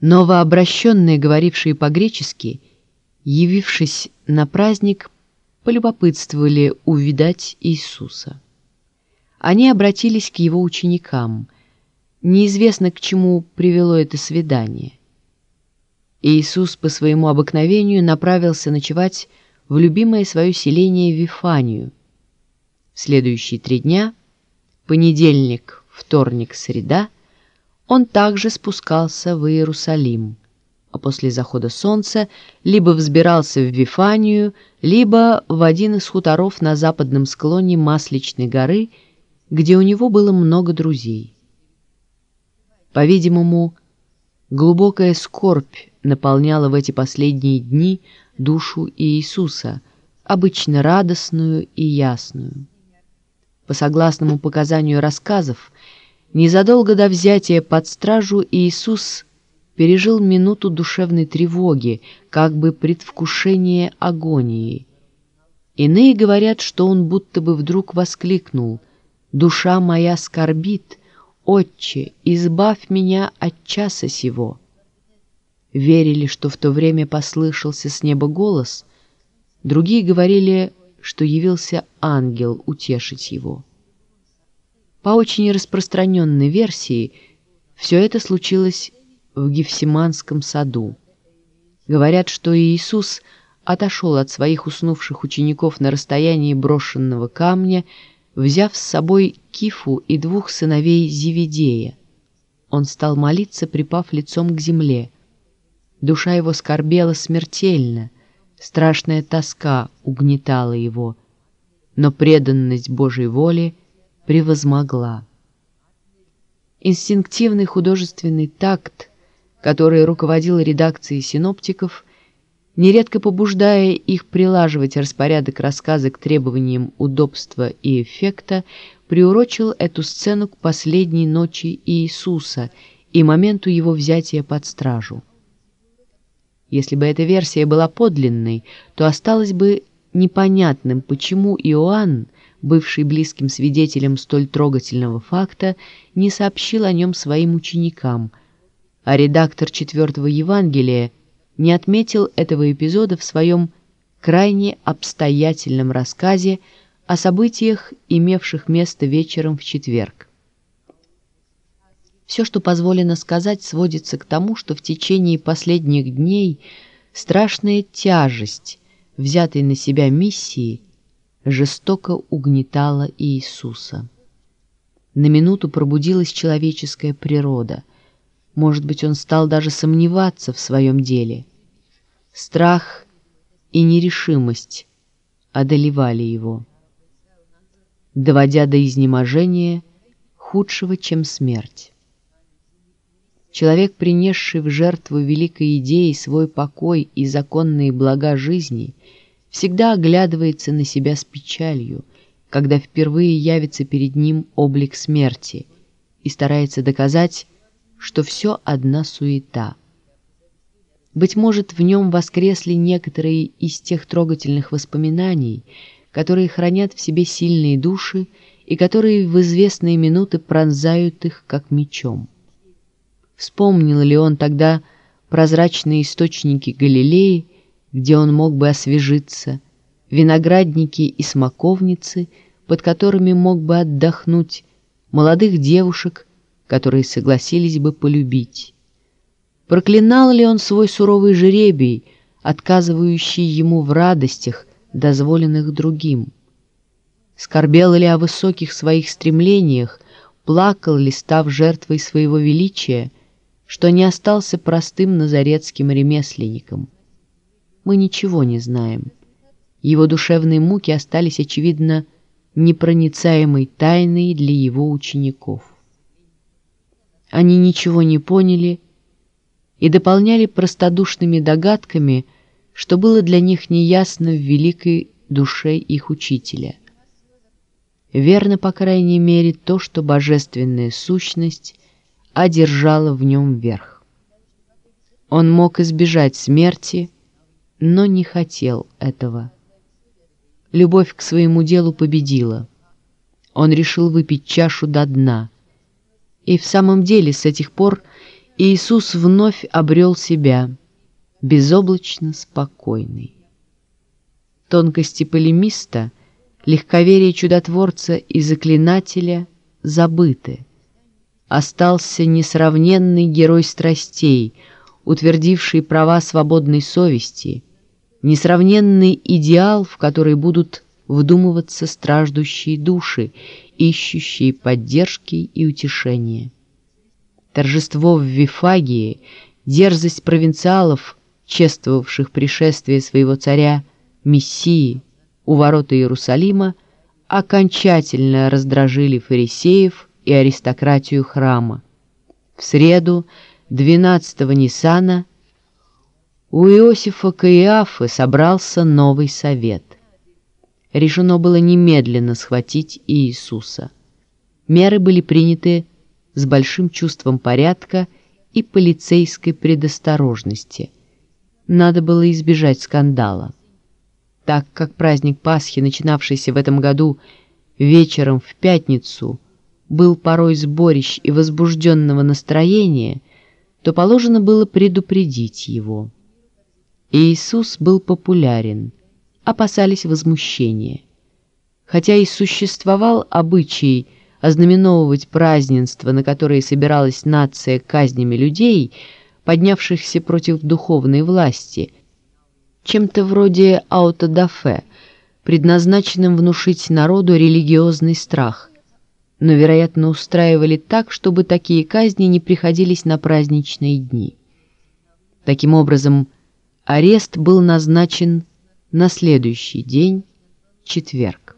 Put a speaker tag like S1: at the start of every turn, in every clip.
S1: Новообращенные, говорившие по-гречески, явившись на праздник, полюбопытствовали увидать Иисуса. Они обратились к его ученикам. Неизвестно, к чему привело это свидание. Иисус по своему обыкновению направился ночевать в любимое свое селение Вифанию. В следующие три дня, понедельник, вторник, среда, он также спускался в Иерусалим, а после захода солнца либо взбирался в Вифанию, либо в один из хуторов на западном склоне Масличной горы, где у него было много друзей. По-видимому, глубокая скорбь наполняла в эти последние дни душу Иисуса, обычно радостную и ясную. По согласному показанию рассказов, незадолго до взятия под стражу Иисус пережил минуту душевной тревоги, как бы предвкушение агонии. Иные говорят, что он будто бы вдруг воскликнул «Душа моя скорбит, Отче, избавь меня от часа сего» верили, что в то время послышался с неба голос, другие говорили, что явился ангел утешить его. По очень распространенной версии, все это случилось в Гефсиманском саду. Говорят, что Иисус отошел от своих уснувших учеников на расстоянии брошенного камня, взяв с собой Кифу и двух сыновей Зеведея. Он стал молиться, припав лицом к земле – Душа его скорбела смертельно, страшная тоска угнетала его, но преданность Божьей воле превозмогла. Инстинктивный художественный такт, который руководил редакцией синоптиков, нередко побуждая их прилаживать распорядок рассказа к требованиям удобства и эффекта, приурочил эту сцену к последней ночи Иисуса и моменту его взятия под стражу. Если бы эта версия была подлинной, то осталось бы непонятным, почему Иоанн, бывший близким свидетелем столь трогательного факта, не сообщил о нем своим ученикам, а редактор четвертого Евангелия не отметил этого эпизода в своем крайне обстоятельном рассказе о событиях, имевших место вечером в четверг. Все, что позволено сказать, сводится к тому, что в течение последних дней страшная тяжесть, взятой на себя миссии, жестоко угнетала Иисуса. На минуту пробудилась человеческая природа. Может быть, он стал даже сомневаться в своем деле. Страх и нерешимость одолевали его, доводя до изнеможения худшего, чем смерть. Человек, принесший в жертву великой идеи свой покой и законные блага жизни, всегда оглядывается на себя с печалью, когда впервые явится перед ним облик смерти и старается доказать, что все одна суета. Быть может, в нем воскресли некоторые из тех трогательных воспоминаний, которые хранят в себе сильные души и которые в известные минуты пронзают их, как мечом. Вспомнил ли он тогда прозрачные источники Галилеи, где он мог бы освежиться, виноградники и смоковницы, под которыми мог бы отдохнуть, молодых девушек, которые согласились бы полюбить. Проклинал ли он свой суровый жеребий, отказывающий ему в радостях, дозволенных другим? Скорбел ли о высоких своих стремлениях, плакал ли, став жертвой своего величия, что не остался простым назарецким ремесленником. Мы ничего не знаем. Его душевные муки остались, очевидно, непроницаемой тайной для его учеников. Они ничего не поняли и дополняли простодушными догадками, что было для них неясно в великой душе их учителя. Верно, по крайней мере, то, что божественная сущность одержала в нем верх. Он мог избежать смерти, но не хотел этого. Любовь к своему делу победила. Он решил выпить чашу до дна. И в самом деле с этих пор Иисус вновь обрел себя, безоблачно спокойный. Тонкости полемиста, легковерие чудотворца и заклинателя забыты. Остался несравненный герой страстей, утвердивший права свободной совести, несравненный идеал, в который будут вдумываться страждущие души, ищущие поддержки и утешения. Торжество в Вифагии, дерзость провинциалов, чествовавших пришествие своего царя, Мессии, у ворота Иерусалима, окончательно раздражили фарисеев и аристократию храма. В среду, 12-го Ниссана, у Иосифа Каиафы собрался новый совет. Решено было немедленно схватить Иисуса. Меры были приняты с большим чувством порядка и полицейской предосторожности. Надо было избежать скандала. Так как праздник Пасхи, начинавшийся в этом году вечером в пятницу, был порой сборищ и возбужденного настроения, то положено было предупредить его. Иисус был популярен, опасались возмущения. Хотя и существовал обычай ознаменовывать празднество, на которое собиралась нация казнями людей, поднявшихся против духовной власти, чем-то вроде аутодафе, предназначенным внушить народу религиозный страх, но, вероятно, устраивали так, чтобы такие казни не приходились на праздничные дни. Таким образом, арест был назначен на следующий день, четверг.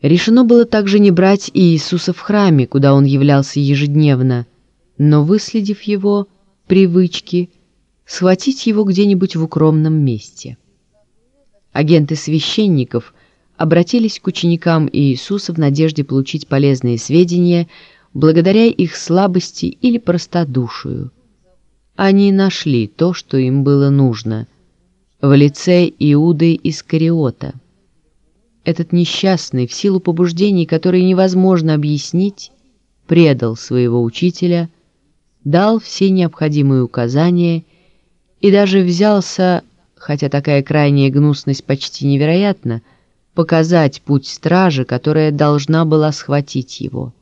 S1: Решено было также не брать Иисуса в храме, куда он являлся ежедневно, но, выследив его привычки, схватить его где-нибудь в укромном месте. Агенты священников обратились к ученикам Иисуса в надежде получить полезные сведения благодаря их слабости или простодушию. Они нашли то, что им было нужно, в лице Иуды Искариота – этот несчастный, в силу побуждений, которые невозможно объяснить, предал своего учителя, дал все необходимые указания и даже взялся, хотя такая крайняя гнусность почти невероятна, показать путь стражи, которая должна была схватить его.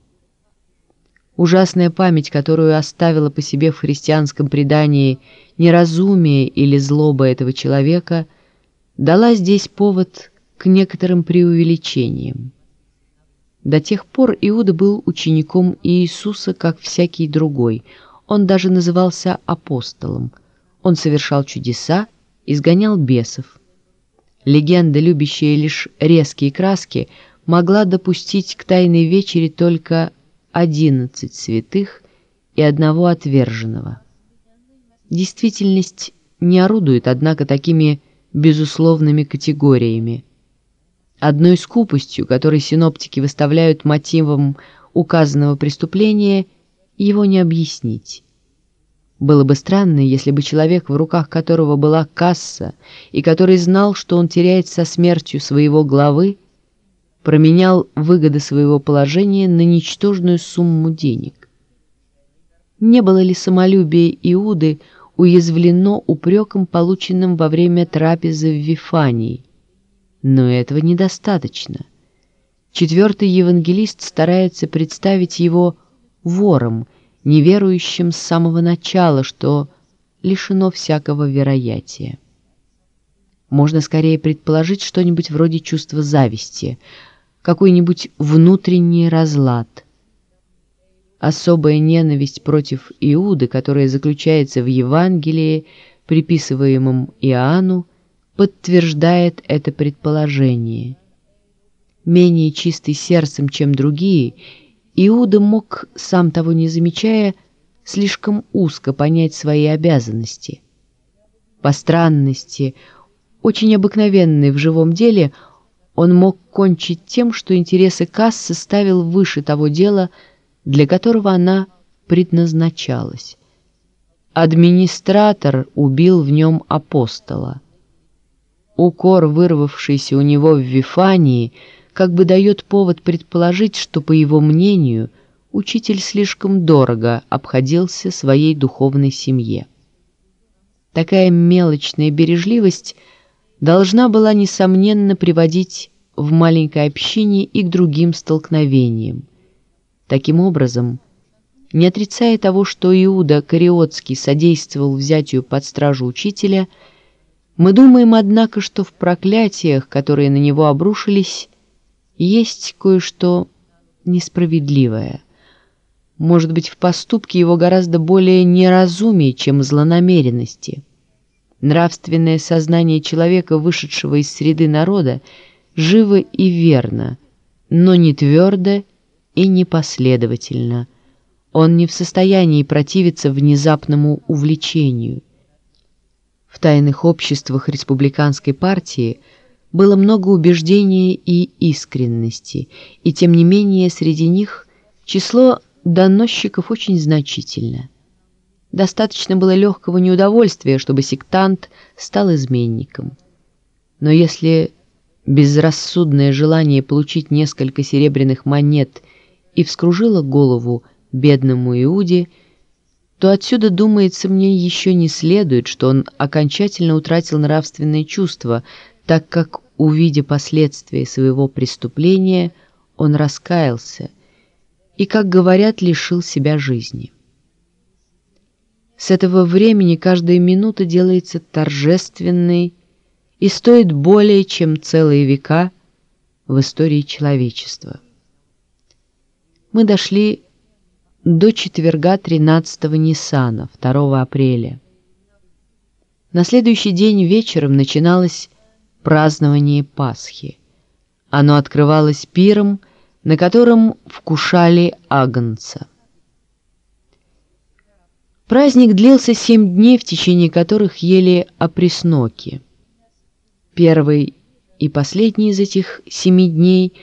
S1: Ужасная память, которую оставила по себе в христианском предании неразумие или злоба этого человека, дала здесь повод к некоторым преувеличениям. До тех пор Иуда был учеником Иисуса, как всякий другой. Он даже назывался апостолом. Он совершал чудеса, изгонял бесов. Легенда, любящая лишь резкие краски, могла допустить к тайной вечере только одиннадцать святых и одного отверженного. Действительность не орудует, однако, такими безусловными категориями – Одной скупостью, которой синоптики выставляют мотивом указанного преступления, его не объяснить. Было бы странно, если бы человек, в руках которого была касса, и который знал, что он теряет со смертью своего главы, променял выгоды своего положения на ничтожную сумму денег. Не было ли самолюбие Иуды уязвлено упреком, полученным во время трапезы в Вифании, но этого недостаточно. Четвертый евангелист старается представить его вором, неверующим с самого начала, что лишено всякого вероятия. Можно скорее предположить что-нибудь вроде чувства зависти, какой-нибудь внутренний разлад. Особая ненависть против Иуды, которая заключается в Евангелии, приписываемом Иоанну, подтверждает это предположение. Менее чистый сердцем, чем другие, Иуда мог, сам того не замечая, слишком узко понять свои обязанности. По странности, очень обыкновенной в живом деле, он мог кончить тем, что интересы кассы ставил выше того дела, для которого она предназначалась. Администратор убил в нем апостола. Укор, вырвавшийся у него в Вифании, как бы дает повод предположить, что, по его мнению, учитель слишком дорого обходился своей духовной семье. Такая мелочная бережливость должна была, несомненно, приводить в маленькой общине и к другим столкновениям. Таким образом, не отрицая того, что Иуда Кариотский содействовал взятию под стражу учителя, мы думаем, однако, что в проклятиях, которые на него обрушились, есть кое-что несправедливое. Может быть, в поступке его гораздо более неразумие, чем злонамеренности. Нравственное сознание человека, вышедшего из среды народа, живо и верно, но не твердо и непоследовательно – он не в состоянии противиться внезапному увлечению. В тайных обществах республиканской партии было много убеждения и искренности, и тем не менее среди них число доносчиков очень значительно. Достаточно было легкого неудовольствия, чтобы сектант стал изменником. Но если безрассудное желание получить несколько серебряных монет и вскружило голову бедному Иуде, то отсюда, думается мне, еще не следует, что он окончательно утратил нравственные чувства, так как, увидя последствия своего преступления, он раскаялся и, как говорят, лишил себя жизни. С этого времени каждая минута делается торжественной и стоит более, чем целые века в истории человечества. Мы дошли до четверга 13-го Ниссана, 2 апреля. На следующий день вечером начиналось празднование Пасхи. Оно открывалось пиром, на котором вкушали агнца. Праздник длился семь дней, в течение которых ели опресноки. Первый и последний из этих семи дней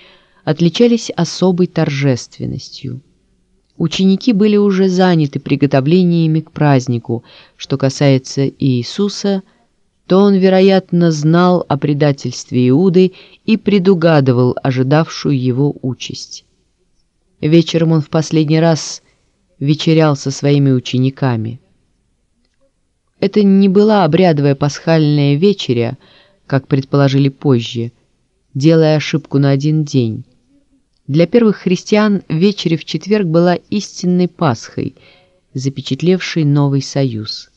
S1: отличались особой торжественностью – Ученики были уже заняты приготовлениями к празднику. Что касается Иисуса, то он, вероятно, знал о предательстве Иуды и предугадывал ожидавшую его участь. Вечером он в последний раз вечерял со своими учениками. Это не была обрядовая пасхальная вечеря, как предположили позже, делая ошибку на один день. Для первых христиан вечеря в четверг была истинной Пасхой, запечатлевшей новый союз.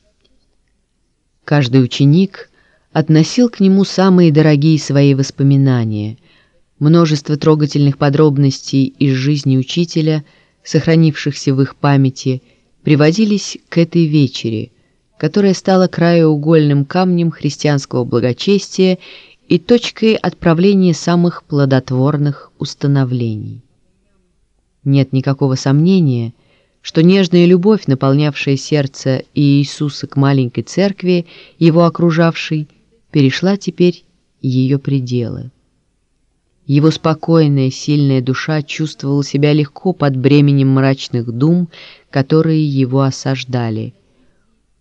S1: Каждый ученик относил к нему самые дорогие свои воспоминания. Множество трогательных подробностей из жизни учителя, сохранившихся в их памяти, приводились к этой вечере, которая стала краеугольным камнем христианского благочестия и точкой отправления самых плодотворных установлений. Нет никакого сомнения, что нежная любовь, наполнявшая сердце Иисуса к маленькой церкви, его окружавшей, перешла теперь ее пределы. Его спокойная, сильная душа чувствовала себя легко под бременем мрачных дум, которые его осаждали.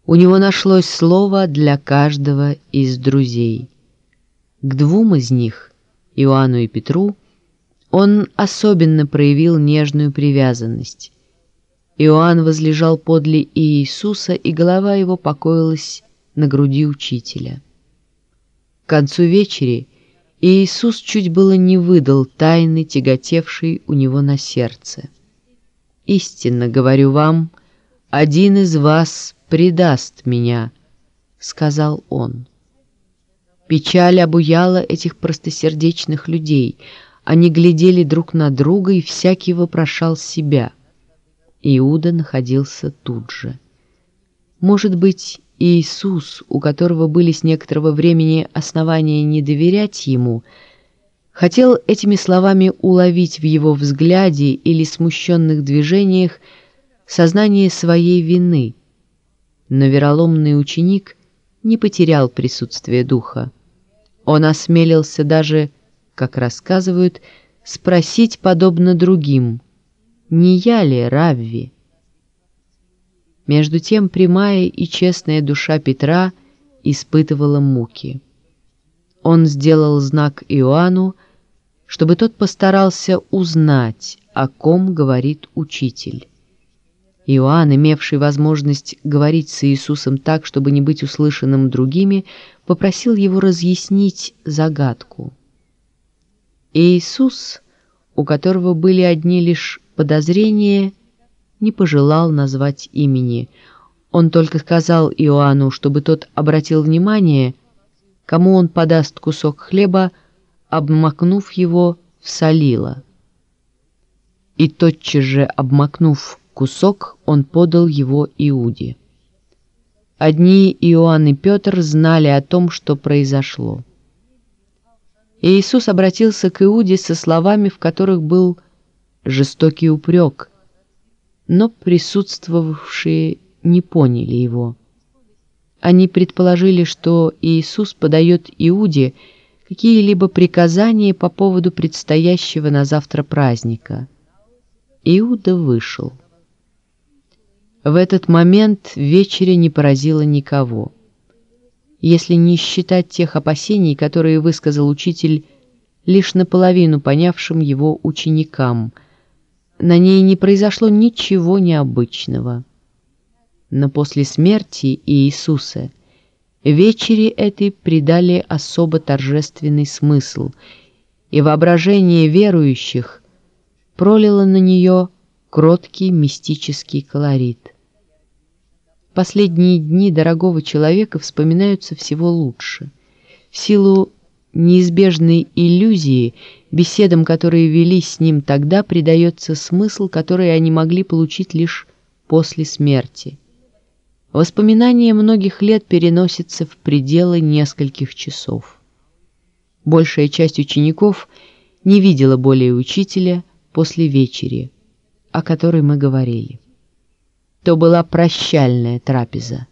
S1: У него нашлось слово для каждого из друзей — к двум из них, Иоанну и Петру, он особенно проявил нежную привязанность. Иоанн возлежал подле Иисуса, и голова его покоилась на груди учителя. К концу вечери Иисус чуть было не выдал тайны, тяготевшей у него на сердце. «Истинно говорю вам, один из вас предаст меня», — сказал он. Печаль обуяла этих простосердечных людей. Они глядели друг на друга, и всякий вопрошал себя. Иуда находился тут же. Может быть, Иисус, у которого были с некоторого времени основания не доверять ему, хотел этими словами уловить в его взгляде или смущенных движениях сознание своей вины. Но вероломный ученик не потерял присутствие духа. Он осмелился даже, как рассказывают, спросить подобно другим, «Не я ли Равви?» Между тем прямая и честная душа Петра испытывала муки. Он сделал знак Иоанну, чтобы тот постарался узнать, о ком говорит учитель. Иоанн, имевший возможность говорить с Иисусом так, чтобы не быть услышанным другими, попросил его разъяснить загадку. Иисус, у которого были одни лишь подозрения, не пожелал назвать имени. Он только сказал Иоанну, чтобы тот обратил внимание, кому он подаст кусок хлеба, обмакнув его в солило. И тотчас же, обмакнув кусок, он подал его Иуде. Одни Иоанн и Петр знали о том, что произошло. Иисус обратился к Иуде со словами, в которых был жестокий упрек, но присутствовавшие не поняли его. Они предположили, что Иисус подает Иуде какие-либо приказания по поводу предстоящего на завтра праздника. Иуда вышел. В этот момент вечеря не поразила никого. Если не считать тех опасений, которые высказал учитель лишь наполовину понявшим его ученикам, на ней не произошло ничего необычного. Но после смерти Иисуса вечере этой придали особо торжественный смысл, и воображение верующих пролило на нее кроткий мистический колорит. Последние дни дорогого человека вспоминаются всего лучше. В силу неизбежной иллюзии, беседам, которые велись с ним тогда, придается смысл, который они могли получить лишь после смерти. Воспоминания многих лет переносятся в пределы нескольких часов. Большая часть учеников не видела более учителя после вечери, о которой мы говорили то была прощальная трапеза.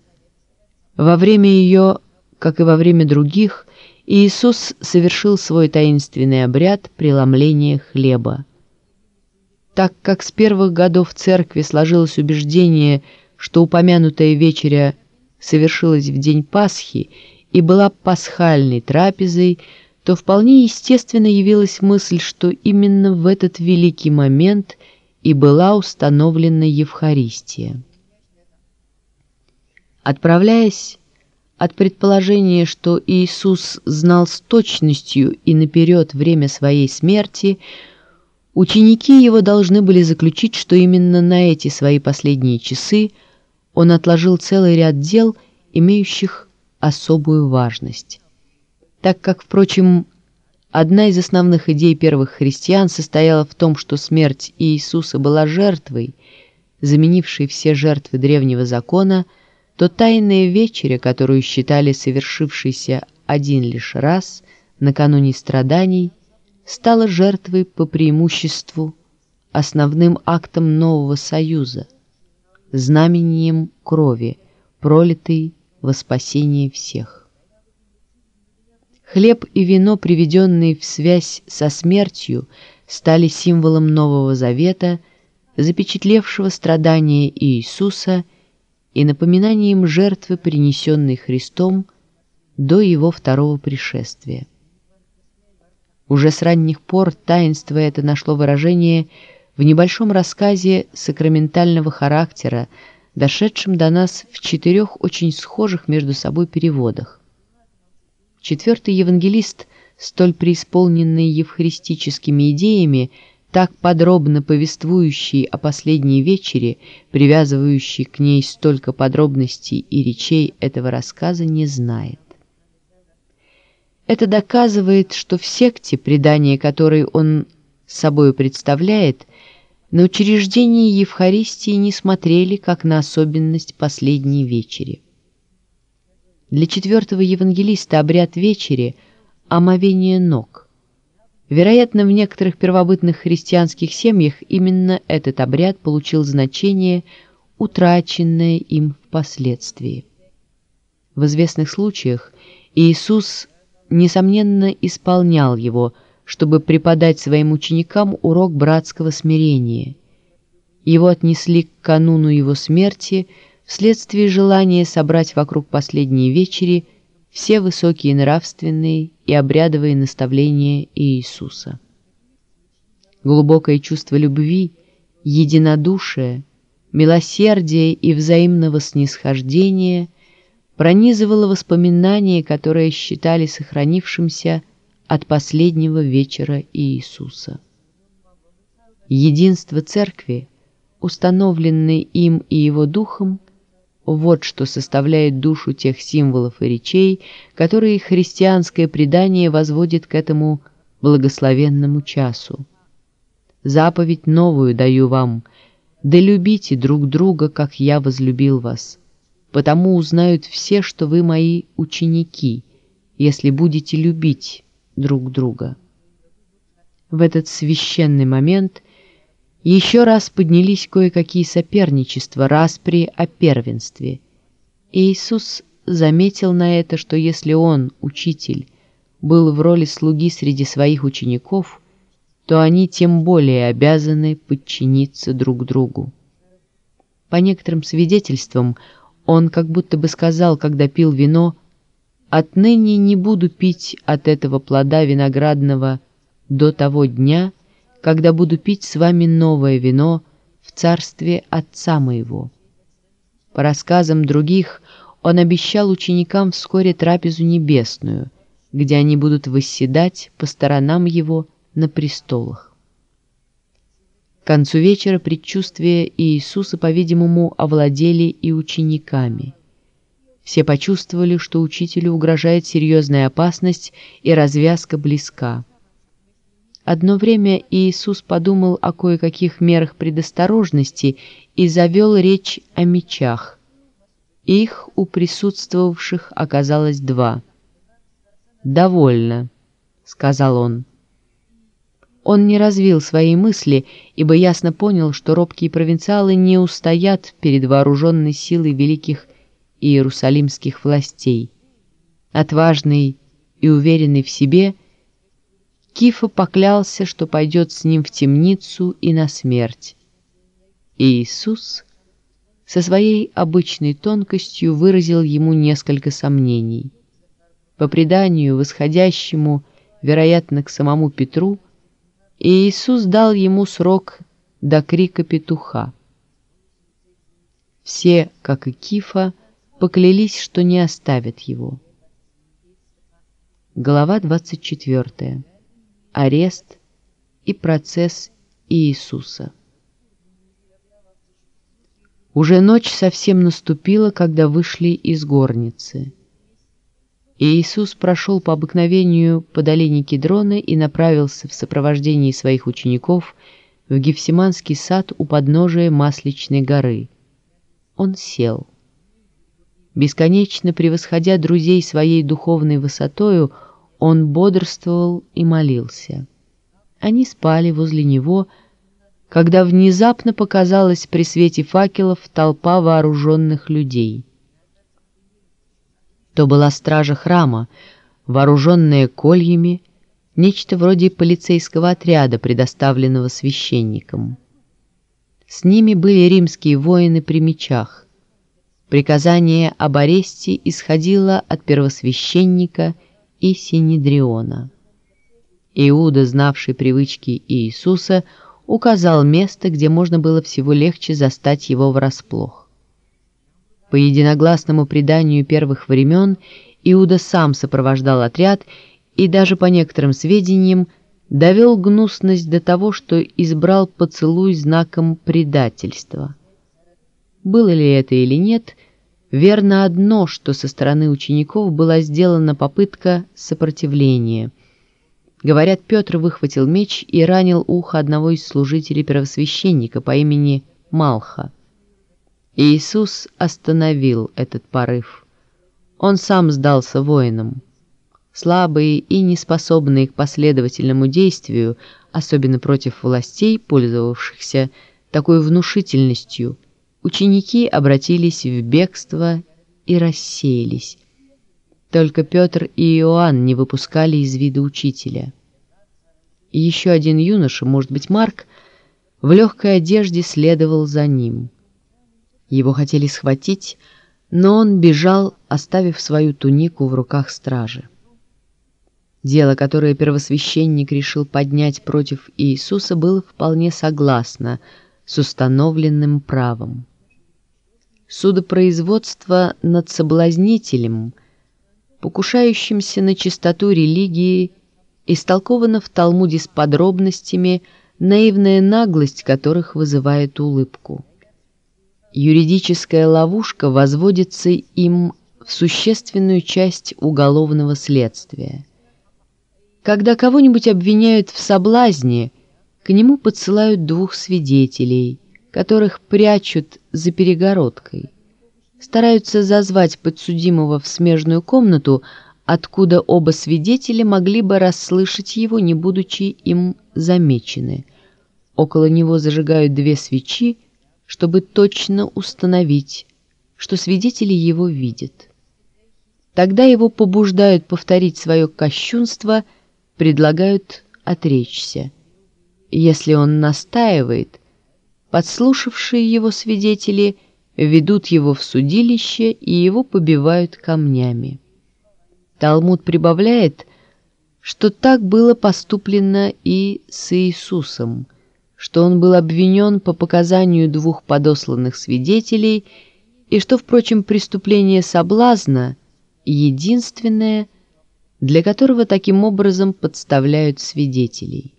S1: Во время ее, как и во время других, Иисус совершил свой таинственный обряд преломления хлеба. Так как с первых годов церкви сложилось убеждение, что упомянутая вечеря совершилась в день Пасхи и была пасхальной трапезой, то вполне естественно явилась мысль, что именно в этот великий момент – и была установлена Евхаристия. Отправляясь от предположения, что Иисус знал с точностью и наперед время своей смерти, ученики его должны были заключить, что именно на эти свои последние часы он отложил целый ряд дел, имеющих особую важность. Так как, впрочем, Одна из основных идей первых христиан состояла в том, что смерть Иисуса была жертвой, заменившей все жертвы древнего закона, то тайная вечеря, которую считали совершившейся один лишь раз, накануне страданий, стала жертвой по преимуществу, основным актом нового союза, знамением крови, пролитой во спасение всех. Хлеб и вино, приведенные в связь со смертью, стали символом Нового Завета, запечатлевшего страдания Иисуса напоминанием жертвы, принесенной Христом до Его второго пришествия. Уже с ранних пор таинство это нашло выражение в небольшом рассказе сакраментального характера, дошедшем до нас в четырех очень схожих между собой переводах. Четвертый евангелист, столь преисполненный евхаристическими идеями, так подробно повествующий о последней вечере, привязывающий к ней столько подробностей и речей этого рассказа, не знает. Это доказывает, что в секте, предание которой он собою представляет, на учреждение Евхаристии не смотрели как на особенность последней вечери. Для четвертого евангелиста обряд вечери – омовение ног. Вероятно, в некоторых первобытных христианских семьях именно этот обряд получил значение, утраченное им впоследствии. В известных случаях Иисус, несомненно, исполнял его, чтобы преподать своим ученикам урок братского смирения. Его отнесли к кануну его смерти – вследствие желания собрать вокруг последней вечери все высокие нравственные и обрядовые наставления Иисуса. Глубокое чувство любви, единодушия, милосердия и взаимного снисхождения пронизывало воспоминания, которые считали сохранившимся от последнего вечера Иисуса. Единство Церкви, установленное им и его духом, вот что составляет душу тех символов и речей, которые христианское предание возводит к этому благословенному часу. Заповедь новую даю вам, да любите друг друга, как я возлюбил вас. Потому узнают все, что вы мои ученики, если будете любить друг друга. В этот священный момент еще раз поднялись кое-какие соперничества, распри о первенстве. Иисус заметил на это, что если он, учитель, был в роли слуги среди своих учеников, то они тем более обязаны подчиниться друг другу. По некоторым свидетельствам, он как будто бы сказал, когда пил вино, «Отныне не буду пить от этого плода виноградного до того дня, когда буду пить с вами новое вино в царстве Отца моего». По рассказам других, он обещал ученикам вскоре трапезу небесную, где они будут восседать по сторонам его на престолах. К концу вечера предчувствия Иисуса, по-видимому, овладели и учениками. Все почувствовали, что учителю угрожает серьезная опасность и развязка близка. Одно время Иисус подумал о кое-каких мерах предосторожности и завел речь о мечах. Их у присутствовавших оказалось два. «Довольно», — сказал он. Он не развил свои мысли, ибо ясно понял, что робкие провинциалы не устоят перед вооруженной силой великих иерусалимских властей. Отважный и уверенный в себе, Кифа поклялся, что пойдет с ним в темницу и на смерть. И Иисус со своей обычной тонкостью выразил ему несколько сомнений. По преданию, восходящему, вероятно, к самому Петру, Иисус дал ему срок до крика петуха. Все, как и Кифа, поклялись, что не оставят его. Глава 24. Арест и процесс Иисуса. Уже ночь совсем наступила, когда вышли из горницы. Иисус прошел по обыкновению по долине Кедрона и направился в сопровождении своих учеников в Гефсиманский сад у подножия Масличной горы. Он сел. Бесконечно превосходя друзей своей духовной высотою, он бодрствовал и молился. Они спали возле него, когда внезапно показалась при свете факелов толпа вооруженных людей — то была стража храма, вооруженная кольями, нечто вроде полицейского отряда, предоставленного священникам. С ними были римские воины при мечах. Приказание об аресте исходило от первосвященника и Синедриона. Иуда, знавший привычки Иисуса, указал место, где можно было всего легче застать его врасплох. По единогласному преданию первых времен Иуда сам сопровождал отряд и даже по некоторым сведениям довел гнусность до того, что избрал поцелуй знаком предательства. Было ли это или нет, верно одно, что со стороны учеников была сделана попытка сопротивления. Говорят, Петр выхватил меч и ранил ухо одного из служителей первосвященника по имени Малха. Иисус остановил этот порыв. Он сам сдался воинам. Слабые и неспособные к последовательному действию, особенно против властей, пользовавшихся такой внушительностью, ученики обратились в бегство и рассеялись. Только Петр и Иоанн не выпускали из вида учителя. Еще один юноша, может быть Марк, в легкой одежде следовал за ним. Его хотели схватить, но он бежал, оставив свою тунику в руках стражи. Дело, которое первосвященник решил поднять против Иисуса, было вполне согласно с установленным правом. Судопроизводство над соблазнителем, покушающимся на чистоту религии, истолковано в Талмуде с подробностями, наивная наглость которых вызывает улыбку. Юридическая ловушка возводится им в существенную часть уголовного следствия – когда кого-нибудь обвиняют в соблазне, к нему подсылают двух свидетелей, которых прячут за перегородкой. Стараются зазвать подсудимого в смежную комнату, откуда оба свидетеля могли бы расслышать его, не будучи им замечены. Около него зажигают две свечи, чтобы точно установить, что свидетели его видят. Тогда его побуждают повторить свое кощунство – предлагают отречься. Если он настаивает, подслушавшие его свидетели ведут его в судилище и его побивают камнями. Талмуд прибавляет, что так было поступлено и с Иисусом, что он был обвинен по показанию двух подосланных свидетелей и что, впрочем, преступление соблазна единственное – для которого таким образом подставляют свидетелей.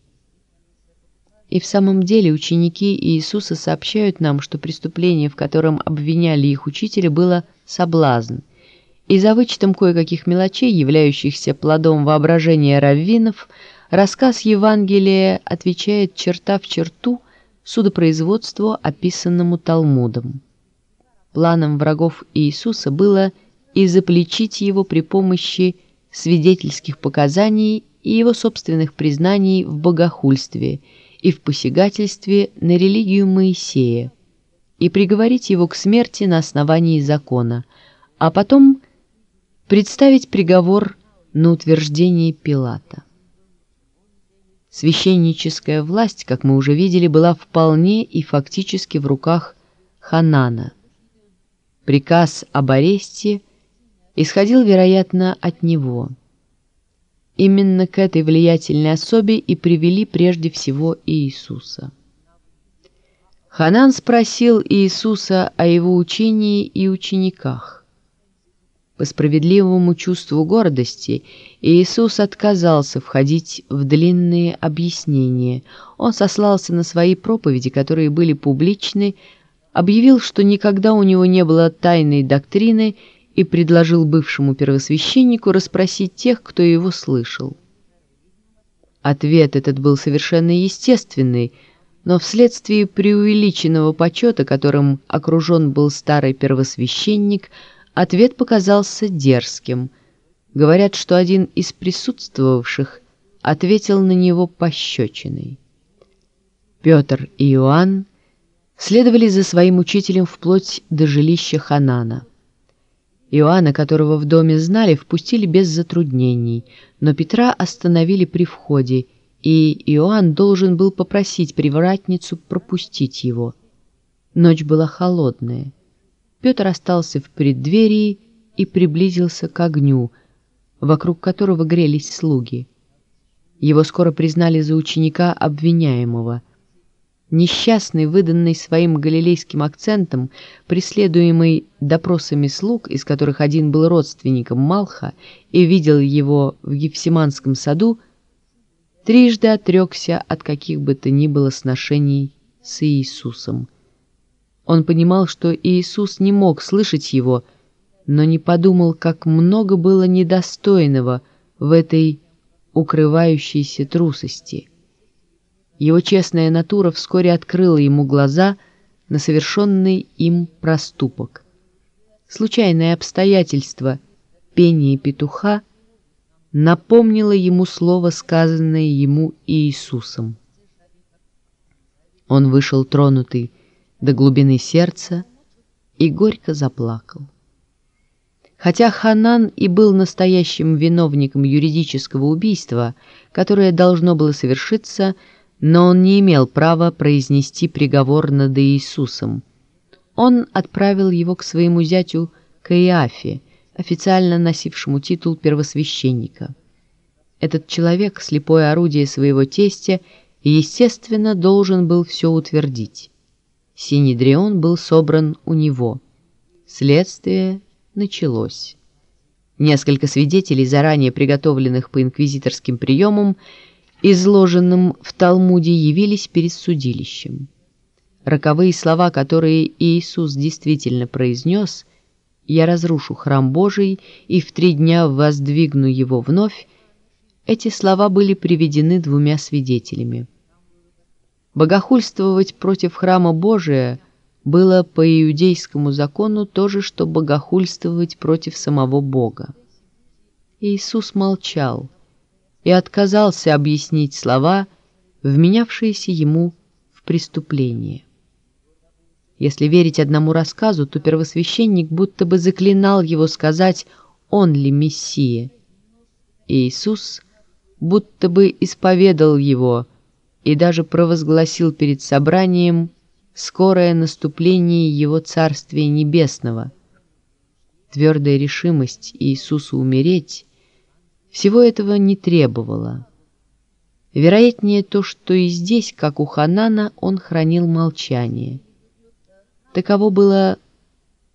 S1: И в самом деле ученики Иисуса сообщают нам, что преступление, в котором обвиняли их учителя, было соблазн, и за вычетом кое-каких мелочей, являющихся плодом воображения раввинов, рассказ Евангелия отвечает черта в черту судопроизводству, описанному Талмудом. Планом врагов Иисуса было изоплечить его при помощи свидетельских показаний и его собственных признаний в богохульстве и в посягательстве на религию Моисея, и приговорить его к смерти на основании закона, а потом представить приговор на утверждение Пилата. Священническая власть, как мы уже видели, была вполне и фактически в руках Ханана. Приказ об аресте исходил, вероятно, от него. Именно к этой влиятельной особе и привели прежде всего Иисуса. Ханан спросил Иисуса о его учении и учениках. По справедливому чувству гордости Иисус отказался входить в длинные объяснения. Он сослался на свои проповеди, которые были публичны, объявил, что никогда у него не было тайной доктрины и предложил бывшему первосвященнику расспросить тех, кто его слышал. Ответ этот был совершенно естественный, но вследствие преувеличенного почета, которым окружен был старый первосвященник, ответ показался дерзким. Говорят, что один из присутствовавших ответил на него пощечиной. Петр и Иоанн следовали за своим учителем вплоть до жилища Ханана. Иоанна, которого в доме знали, впустили без затруднений, но Петра остановили при входе, и Иоанн должен был попросить привратницу пропустить его. Ночь была холодная. Петр остался в преддверии и приблизился к огню, вокруг которого грелись слуги. Его скоро признали за ученика обвиняемого – Несчастный, выданный своим галилейским акцентом, преследуемый допросами слуг, из которых один был родственником Малха и видел его в Евсиманском саду, трижды отрекся от каких бы то ни было сношений с Иисусом. Он понимал, что Иисус не мог слышать его, но не подумал, как много было недостойного в этой укрывающейся трусости – его честная натура вскоре открыла ему глаза на совершенный им проступок. Случайное обстоятельство пения петуха напомнило ему слово, сказанное ему Иисусом. Он вышел тронутый до глубины сердца и горько заплакал. Хотя Ханан и был настоящим виновником юридического убийства, которое должно было совершиться, но он не имел права произнести приговор над Иисусом. Он отправил его к своему зятю Каиафе, официально носившему титул первосвященника. Этот человек, слепое орудие своего тестя, естественно, должен был все утвердить. Синедрион был собран у него. Следствие началось. Несколько свидетелей, заранее приготовленных по инквизиторским приемам, изложенным в Талмуде, явились перед судилищем. Роковые слова, которые Иисус действительно произнес «Я разрушу храм Божий и в три дня воздвигну его вновь», эти слова были приведены двумя свидетелями. Богохульствовать против храма Божия было по иудейскому закону то же, что богохульствовать против самого Бога. Иисус молчал и отказался объяснить слова, вменявшиеся ему в преступление. Если верить одному рассказу, то первосвященник будто бы заклинал его сказать «Он ли Мессия?» Иисус будто бы исповедал его и даже провозгласил перед собранием скорое наступление Его Царствия Небесного. Твердая решимость Иисуса умереть всего этого не требовала. Вероятнее то, что и здесь, как у Ханана, он хранил молчание. Таково было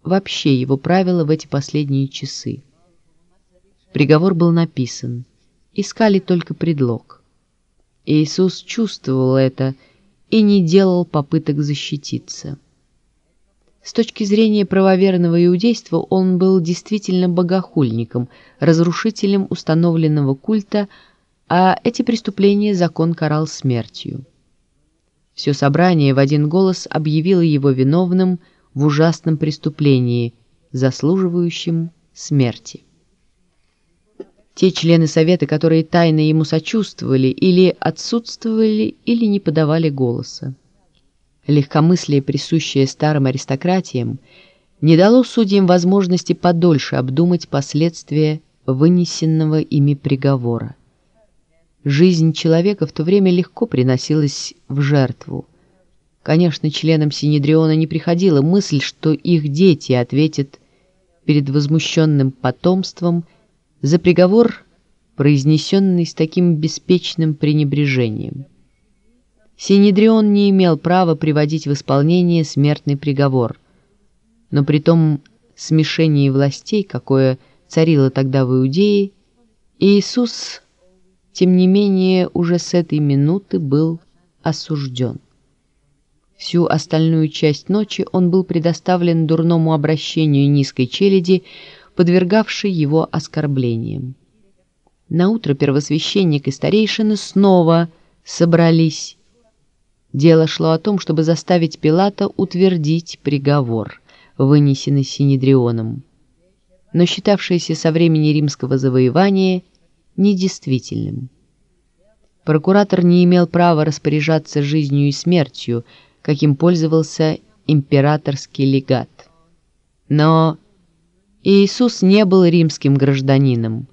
S1: вообще его правило в эти последние часы. Приговор был написан. Искали только предлог. Иисус чувствовал это и не делал попыток защититься. С точки зрения правоверного иудейства он был действительно богохульником, разрушителем установленного культа, а эти преступления закон карал смертью. Все собрание в один голос объявило его виновным в ужасном преступлении, заслуживающем смерти. Те члены Совета, которые тайно ему сочувствовали, или отсутствовали, или не подавали голоса. Легкомыслие, присущее старым аристократиям, не дало судьям возможности подольше обдумать последствия вынесенного ими приговора. Жизнь человека в то время легко приносилась в жертву. Конечно, членам Синедриона не приходила мысль, что их дети ответят перед возмущенным потомством – за приговор, произнесенный с таким беспечным пренебрежением. Синедрион не имел права приводить в исполнение смертный приговор, но при том смешении властей, какое царило тогда в Иудее, Иисус, тем не менее, уже с этой минуты был осужден. Всю остальную часть ночи он был предоставлен дурному обращению низкой челяди, подвергавший его оскорблениям. Наутро первосвященник и старейшины снова собрались. Дело шло о том, чтобы заставить Пилата утвердить приговор, вынесенный Синедрионом, но считавшийся со времени римского завоевания недействительным. Прокуратор не имел права распоряжаться жизнью и смертью, каким пользовался императорский легат. Но Иисус не был римским гражданином.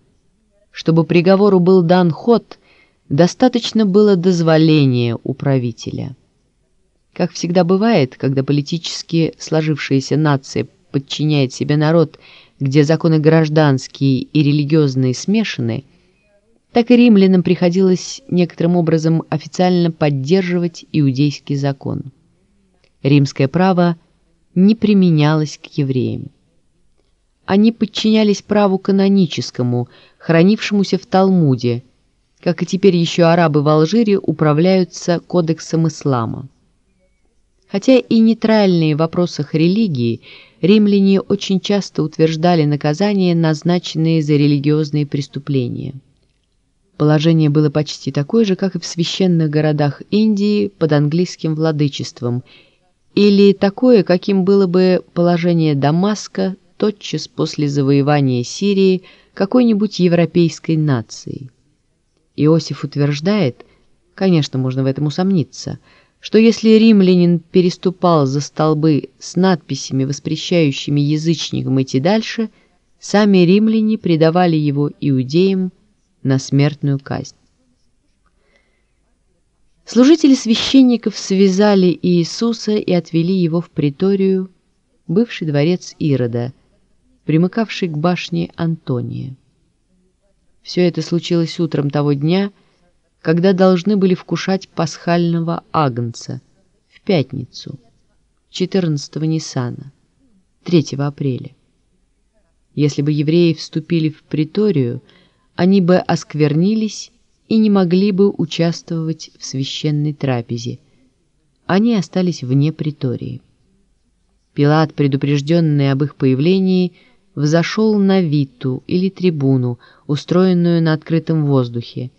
S1: Чтобы приговору был дан ход, достаточно было дозволения управителя. Как всегда бывает, когда политически сложившаяся нация подчиняет себе народ, где законы гражданские и религиозные смешаны, так и римлянам приходилось некоторым образом официально поддерживать иудейский закон. Римское право не применялось к евреям они подчинялись праву каноническому, хранившемуся в Талмуде, как и теперь еще арабы в Алжире управляются кодексом ислама. Хотя и нейтральные в вопросах религии, римляне очень часто утверждали наказания, назначенные за религиозные преступления. Положение было почти такое же, как и в священных городах Индии под английским владычеством, или такое, каким было бы положение Дамаска тотчас после завоевания Сирии какой-нибудь европейской нацией. Иосиф утверждает, конечно, можно в этом усомниться, что если римлянин переступал за столбы с надписями, воспрещающими язычникам идти дальше, сами римляне предавали его иудеям на смертную казнь. Служители священников связали Иисуса и отвели его в приторию, бывший дворец Ирода, примыкавший к башне Антония. Все это случилось утром того дня, когда должны были вкушать пасхального агнца в пятницу, 14-го Ниссана, 3 апреля. Если бы евреи вступили в приторию, они бы осквернились и не могли бы участвовать в священной трапезе. Они остались вне притории. Пилат, предупрежденный об их появлении, взошел на виту или трибуну, устроенную на открытом воздухе,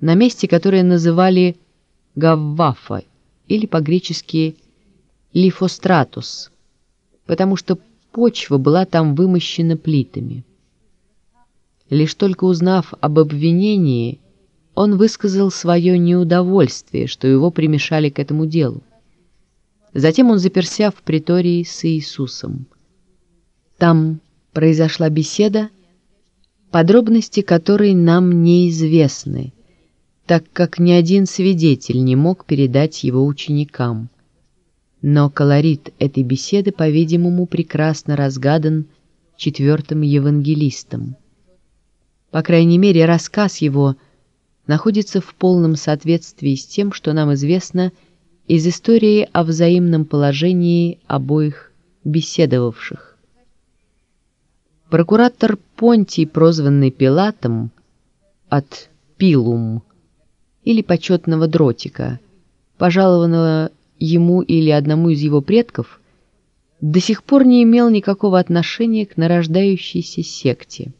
S1: на месте, которое называли Гаввафа или по-гречески Лифостратус, потому что почва была там вымощена плитами. Лишь только узнав об обвинении, он высказал свое неудовольствие, что его примешали к этому делу. Затем он заперся в притории с Иисусом. Там произошла беседа, подробности которой нам неизвестны, так как ни один свидетель не мог передать его ученикам. Но колорит этой беседы, по-видимому, прекрасно разгадан четвертым евангелистом. По крайней мере, рассказ его – находится в полном соответствии с тем, что нам известно из истории о взаимном положении обоих беседовавших. Прокуратор Понтий, прозванный Пилатом от Пилум или почетного дротика, пожалованного ему или одному из его предков, до сих пор не имел никакого отношения к нарождающейся секте.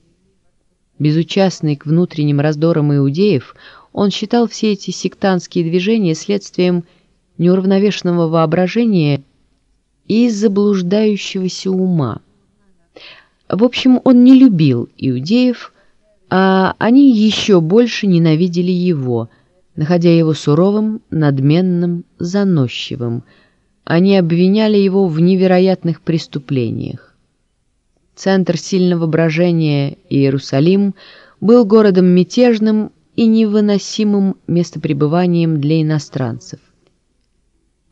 S1: Безучастный к внутренним раздорам иудеев, он считал все эти сектантские движения следствием неуравновешенного воображения и заблуждающегося ума. В общем, он не любил иудеев, а они еще больше ненавидели его, находя его суровым, надменным, заносчивым. Они обвиняли его в невероятных преступлениях. Центр сильного брожения Иерусалим был городом мятежным и невыносимым местопребыванием для иностранцев.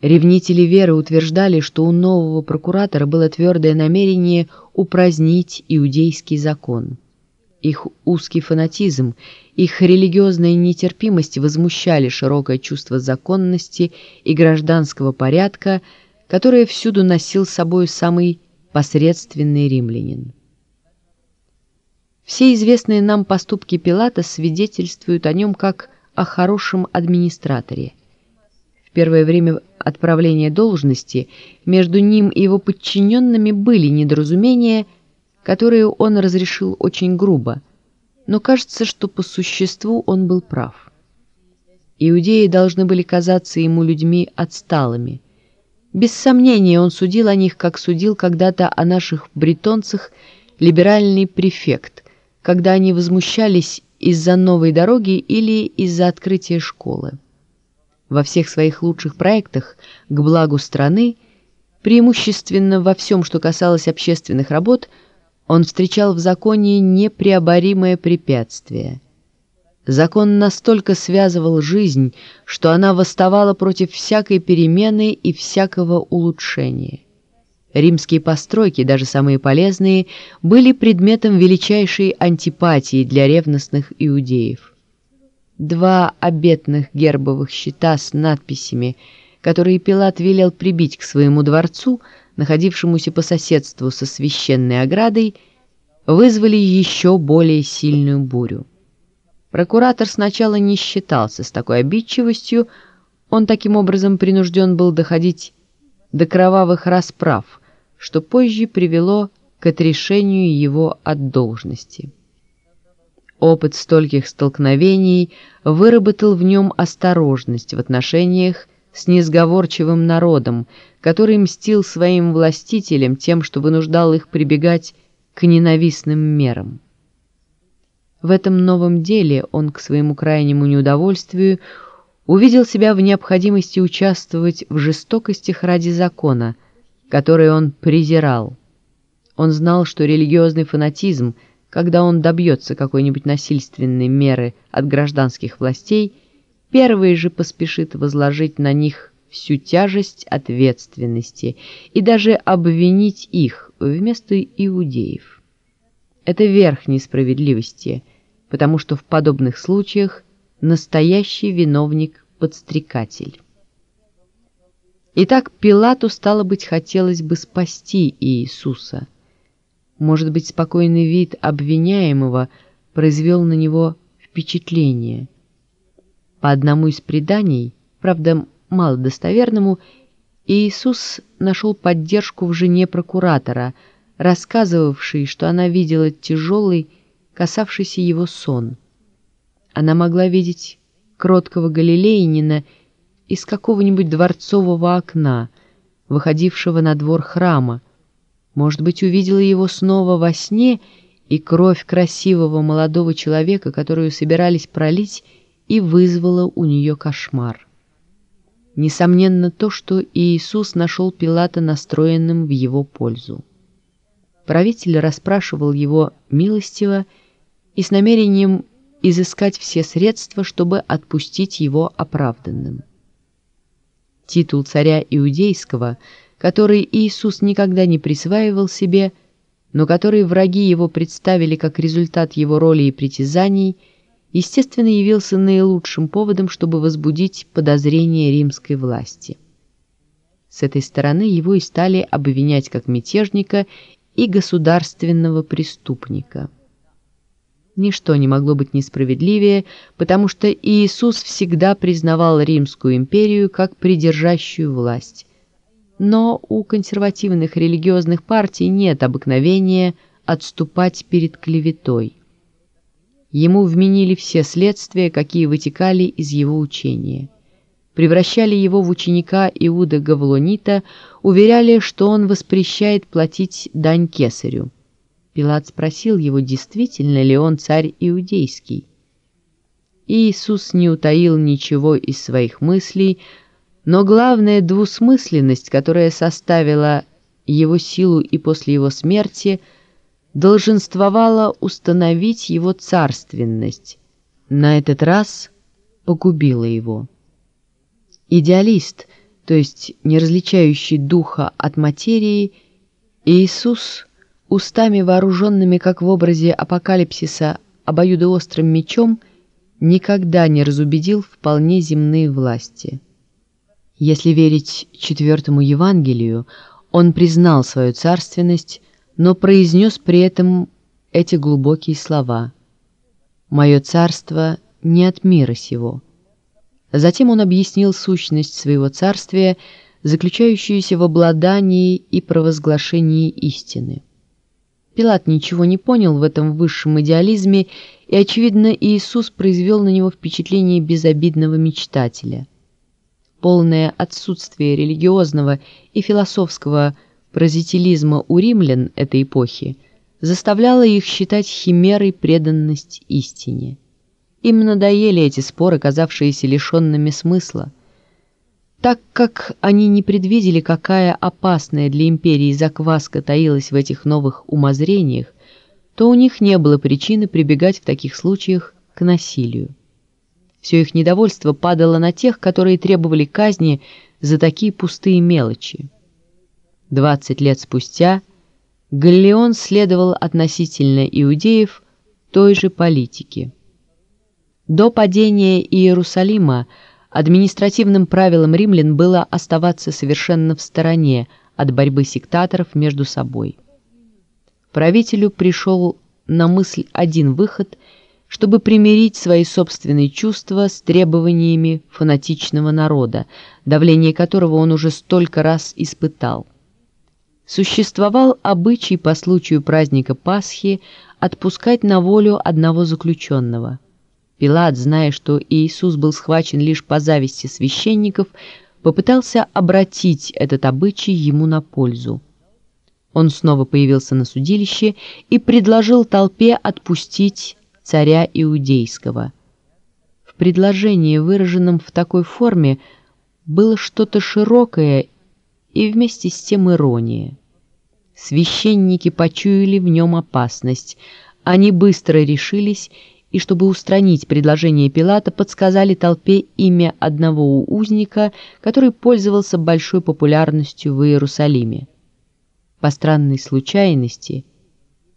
S1: Ревнители веры утверждали, что у нового прокуратора было твердое намерение упразднить иудейский закон. Их узкий фанатизм, их религиозная нетерпимость возмущали широкое чувство законности и гражданского порядка, которое всюду носил с собой самый посредственный римлянин. Все известные нам поступки Пилата свидетельствуют о нем как о хорошем администраторе. В первое время отправления должности между ним и его подчиненными были недоразумения, которые он разрешил очень грубо, но кажется, что по существу он был прав. Иудеи должны были казаться ему людьми отсталыми – без сомнения, он судил о них, как судил когда-то о наших бретонцах либеральный префект, когда они возмущались из-за новой дороги или из-за открытия школы. Во всех своих лучших проектах к благу страны, преимущественно во всем, что касалось общественных работ, он встречал в законе непреоборимое препятствие – Закон настолько связывал жизнь, что она восставала против всякой перемены и всякого улучшения. Римские постройки, даже самые полезные, были предметом величайшей антипатии для ревностных иудеев. Два обетных гербовых щита с надписями, которые Пилат велел прибить к своему дворцу, находившемуся по соседству со священной оградой, вызвали еще более сильную бурю. Прокуратор сначала не считался с такой обидчивостью, он таким образом принужден был доходить до кровавых расправ, что позже привело к отрешению его от должности. Опыт стольких столкновений выработал в нем осторожность в отношениях с несговорчивым народом, который мстил своим властителям тем, что вынуждал их прибегать к ненавистным мерам. В этом новом деле он, к своему крайнему неудовольствию, увидел себя в необходимости участвовать в жестокостях ради закона, который он презирал. Он знал, что религиозный фанатизм, когда он добьется какой-нибудь насильственной меры от гражданских властей, первый же поспешит возложить на них всю тяжесть ответственности и даже обвинить их вместо иудеев. Это верх несправедливости – потому что в подобных случаях настоящий виновник – подстрекатель. Итак, Пилату, стало быть, хотелось бы спасти Иисуса. Может быть, спокойный вид обвиняемого произвел на него впечатление. По одному из преданий, правда, мало достоверному, Иисус нашел поддержку в жене прокуратора, рассказывавшей, что она видела тяжелый, касавшийся его сон. Она могла видеть кроткого галилеянина из какого-нибудь дворцового окна, выходившего на двор храма, может быть, увидела его снова во сне, и кровь красивого молодого человека, которую собирались пролить, и вызвала у нее кошмар. Несомненно то, что Иисус нашел Пилата настроенным в его пользу. Правитель расспрашивал его милостиво и с намерением изыскать все средства, чтобы отпустить его оправданным. Титул царя Иудейского, который Иисус никогда не присваивал себе, но который враги его представили как результат его роли и притязаний – естественно, явился наилучшим поводом, чтобы возбудить подозрения римской власти. С этой стороны его и стали обвинять как мятежника и государственного преступника. Ничто не могло быть несправедливее, потому что Иисус всегда признавал Римскую империю как придержащую власть. Но у консервативных религиозных партий нет обыкновения отступать перед клеветой. Ему вменили все следствия, какие вытекали из его учения. Превращали его в ученика Иуда Гавлонита, уверяли, что он воспрещает платить дань кесарю. Пилат спросил его, действительно ли он царь иудейский. Иисус не утаил ничего из своих мыслей, но главная двусмысленность, которая составила его силу и после его смерти – долженствовала установить его царственность, на этот раз погубила его. Идеалист, то есть не различающий духа от материи, Иисус устами вооруженными, как в образе апокалипсиса, обоюдоострым мечом, никогда не разубедил вполне земные власти. Если верить четвертому Евангелию, он признал свою царственность, но произнес при этом эти глубокие слова «Мое царство не от мира сего». Затем он объяснил сущность своего царствия, заключающуюся в обладании и провозглашении истины. Пилат ничего не понял в этом высшем идеализме, и, очевидно, Иисус произвел на него впечатление безобидного мечтателя. Полное отсутствие религиозного и философского паразитилизма у римлян этой эпохи заставляло их считать химерой преданность истине. Им надоели эти споры, казавшиеся лишенными смысла. Так как они не предвидели, какая опасная для империи закваска таилась в этих новых умозрениях, то у них не было причины прибегать в таких случаях к насилию. Все их недовольство падало на тех, которые требовали казни за такие пустые мелочи. Двадцать лет спустя Галлион следовал относительно иудеев той же политике. До падения Иерусалима административным правилом римлян было оставаться совершенно в стороне от борьбы сектаторов между собой. Правителю пришел на мысль один выход, чтобы примирить свои собственные чувства с требованиями фанатичного народа, давление которого он уже столько раз испытал существовал обычай по случаю праздника Пасхи отпускать на волю одного заключенного. Пилат, зная, что Иисус был схвачен лишь по зависти священников, попытался обратить этот обычай ему на пользу. Он снова появился на судилище и предложил толпе отпустить царя Иудейского. В предложении, выраженном в такой форме, было что-то широкое и вместе с тем ирония. Священники почуяли в нем опасность. Они быстро решились и, чтобы устранить предложение Пилата, подсказали толпе имя одного узника, который пользовался большой популярностью в Иерусалиме. По странной случайности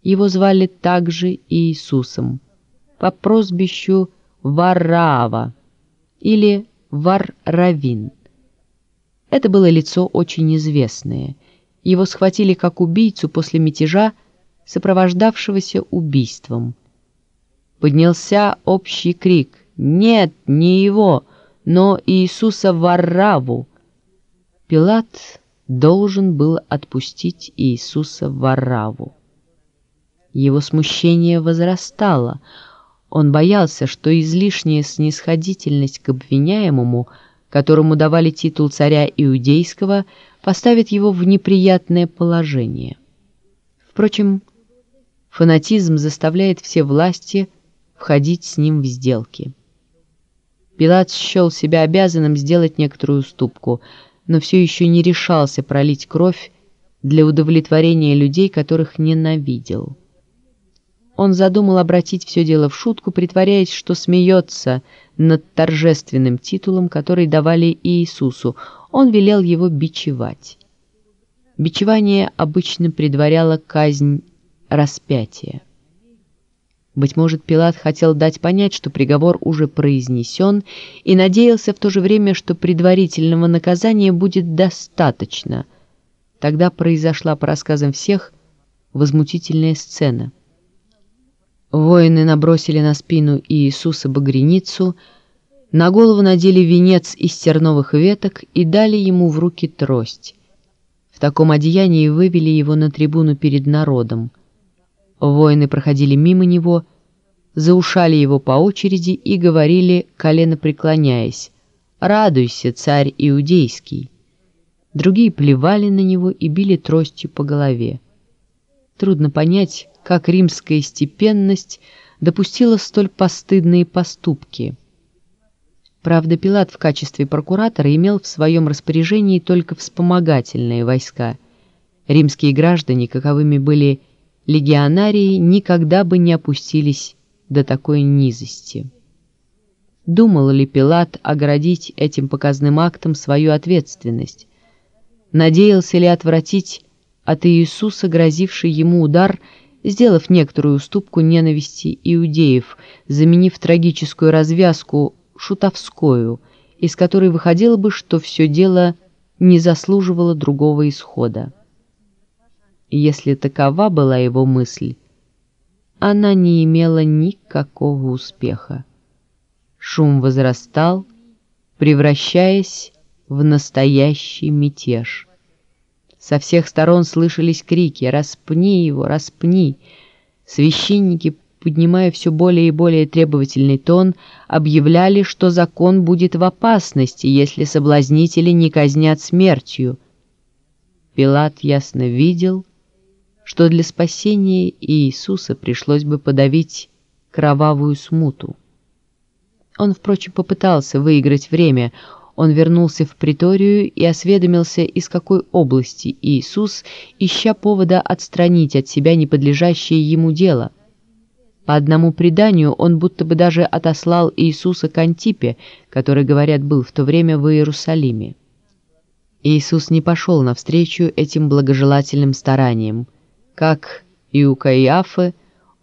S1: его звали также Иисусом, по прозвищу Варрава или Варравин. Это было лицо очень известное. Его схватили как убийцу после мятежа, сопровождавшегося убийством. Поднялся общий крик «Нет, не его, но Иисуса Варраву!» Пилат должен был отпустить Иисуса Варраву. Его смущение возрастало. Он боялся, что излишняя снисходительность к обвиняемому, которому давали титул царя Иудейского, поставит его в неприятное положение. Впрочем, фанатизм заставляет все власти входить с ним в сделки. Пилат счел себя обязанным сделать некоторую уступку, но все еще не решался пролить кровь для удовлетворения людей, которых ненавидел. Он задумал обратить все дело в шутку, притворяясь, что смеется над торжественным титулом, который давали Иисусу. Он велел его бичевать. Бичевание обычно предваряло казнь распятия. Быть может, Пилат хотел дать понять, что приговор уже произнесен, и надеялся в то же время, что предварительного наказания будет достаточно. Тогда произошла, по рассказам всех, возмутительная сцена. Воины набросили на спину Иисуса багряницу, на голову надели венец из терновых веток и дали ему в руки трость. В таком одеянии вывели его на трибуну перед народом. Воины проходили мимо него, заушали его по очереди и говорили, колено преклоняясь, «Радуйся, царь иудейский!» Другие плевали на него и били тростью по голове. Трудно понять, как римская степенность допустила столь постыдные поступки. Правда, Пилат в качестве прокуратора имел в своем распоряжении только вспомогательные войска. Римские граждане, каковыми были легионарии никогда бы не опустились до такой низости. Думал ли Пилат оградить этим показным актом свою ответственность? Надеялся ли отвратить от Иисуса грозивший ему удар, сделав некоторую уступку ненависти иудеев, заменив трагическую развязку шутовскую, из которой выходило бы, что все дело не заслуживало другого исхода если такова была его мысль, она не имела никакого успеха. Шум возрастал, превращаясь в настоящий мятеж. Со всех сторон слышались крики «Распни его! Распни!». Священники, поднимая все более и более требовательный тон, объявляли, что закон будет в опасности, если соблазнители не казнят смертью. Пилат ясно видел, что для спасения Иисуса пришлось бы подавить кровавую смуту. Он, впрочем, попытался выиграть время. Он вернулся в приторию и осведомился, из какой области Иисус, ища повода отстранить от себя неподлежащее ему дело. По одному преданию он будто бы даже отослал Иисуса к Антипе, который, говорят, был в то время в Иерусалиме. Иисус не пошел навстречу этим благожелательным стараниям. Как и у Каиафы,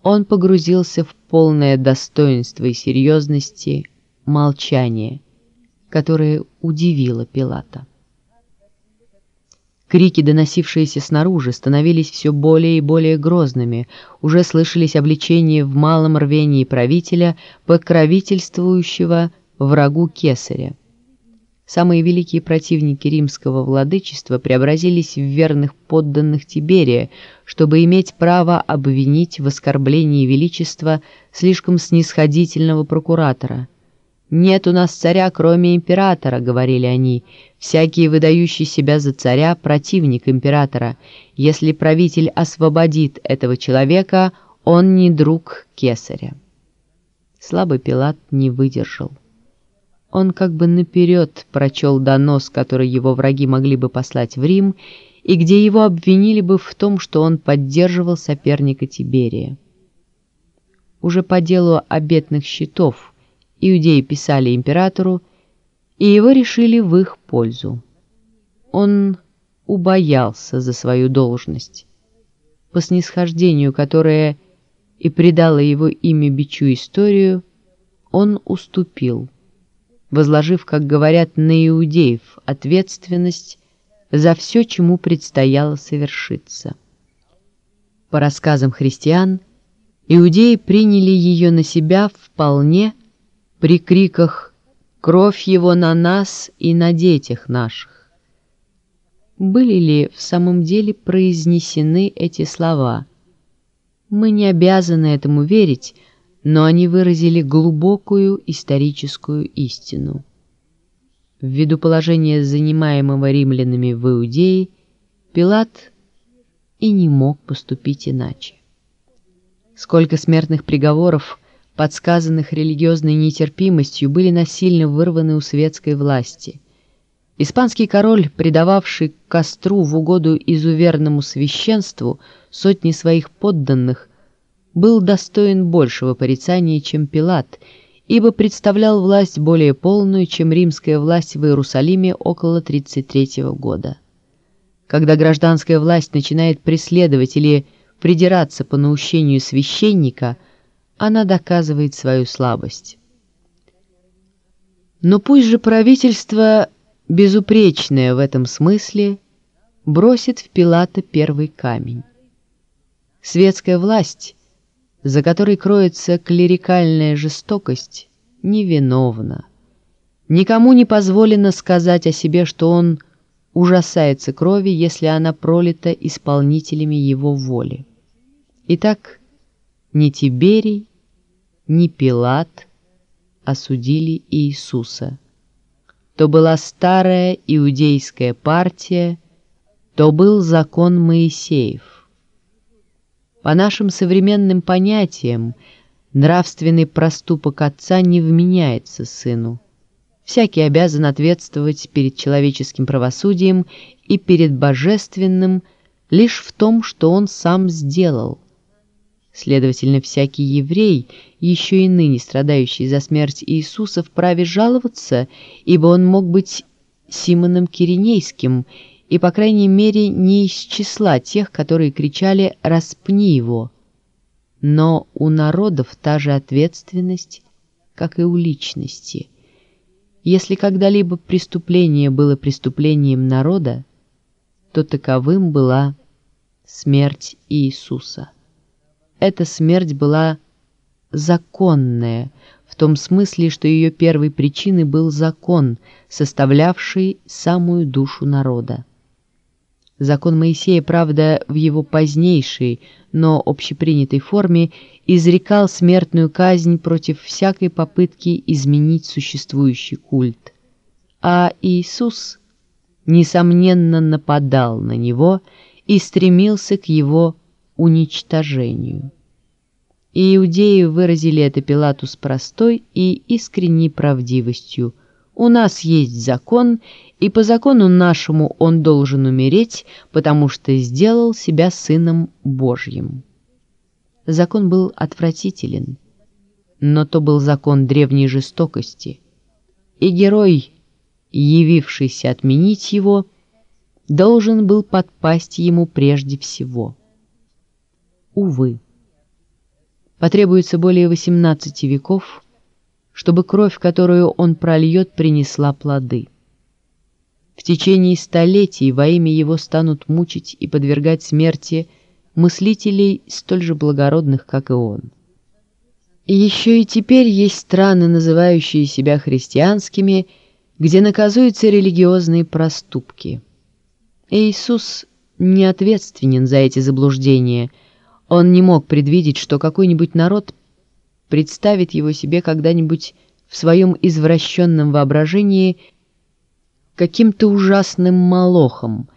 S1: он погрузился в полное достоинство и серьезности молчание, которое удивило Пилата. Крики, доносившиеся снаружи, становились все более и более грозными, уже слышались обличения в малом рвении правителя, покровительствующего врагу Кесаря. Самые великие противники римского владычества преобразились в верных подданных Тиберия, чтобы иметь право обвинить в оскорблении величества слишком снисходительного прокуратора. «Нет у нас царя, кроме императора», — говорили они. «Всякий, выдающий себя за царя, противник императора. Если правитель освободит этого человека, он не друг кесаря». Слабый Пилат не выдержал. Он как бы наперед прочел донос, который его враги могли бы послать в Рим, и где его обвинили бы в том, что он поддерживал соперника Тиберия. Уже по делу обетных счетов иудеи писали императору, и его решили в их пользу. Он убоялся за свою должность, по снисхождению, которое и придало его имя бичу историю, он уступил, возложив, как говорят, на иудеев ответственность за все, чему предстояло совершиться. По рассказам христиан, иудеи приняли ее на себя вполне при криках «Кровь его на нас и на детях наших». Были ли в самом деле произнесены эти слова? Мы не обязаны этому верить, но они выразили глубокую историческую истину. Ввиду положения занимаемого римлянами в Иудее, Пилат и не мог поступить иначе. Сколько смертных приговоров, подсказанных религиозной нетерпимостью, были насильно вырваны у светской власти. Испанский король, предававший костру в угоду изуверному священству сотни своих подданных, был достоин большего порицания, чем Пилат, ибо представлял власть более полную, чем римская власть в Иерусалиме около 33 года. Когда гражданская власть начинает преследовать или придираться по наущению священника, она доказывает свою слабость. Но пусть же правительство, безупречное в этом смысле, бросит в Пилата первый камень. Светская власть — за которой кроется клерикальная жестокость, невиновна. Никому не позволено сказать о себе, что он ужасается крови, если она пролита исполнителями его воли. Итак, ни Тиберий, ни Пилат осудили Иисуса. То была старая иудейская партия, то был закон Моисеев. По нашим современным понятиям, нравственный проступок отца не вменяется сыну. Всякий обязан ответствовать перед человеческим правосудием и перед божественным лишь в том, что он сам сделал. Следовательно, всякий еврей, еще и ныне страдающий за смерть Иисуса, вправе жаловаться, ибо он мог быть Симоном Киринейским – и, по крайней мере, не из числа тех, которые кричали «распни его». Но у народов та же ответственность, как и у личности. Если когда-либо преступление было преступлением народа, то таковым была смерть Иисуса. Эта смерть была законная, в том смысле, что ее первой причиной был закон, составлявший самую душу народа. Закон Моисея, правда, в его позднейшей, но общепринятой форме изрекал смертную казнь против всякой попытки изменить существующий культ. А Иисус, несомненно, нападал на него и стремился к его уничтожению. Иудеи выразили это Пилату с простой и искренней правдивостью. «У нас есть закон, и по закону нашему он должен умереть, потому что сделал себя сыном Божьим. Закон был отвратителен, но то был закон древней жестокости, и герой, явившийся отменить его, должен был подпасть ему прежде всего. Увы, потребуется более 18 веков, чтобы кровь, которую он прольет, принесла плоды. В течение столетий во имя его станут мучить и подвергать смерти мыслителей столь же благородных, как и он. Еще и теперь есть страны, называющие себя христианскими, где наказуются религиозные проступки. Иисус не ответственен за эти заблуждения. Он не мог предвидеть, что какой-нибудь народ представит его себе когда-нибудь в своем извращенном воображении – каким-то ужасным молохом,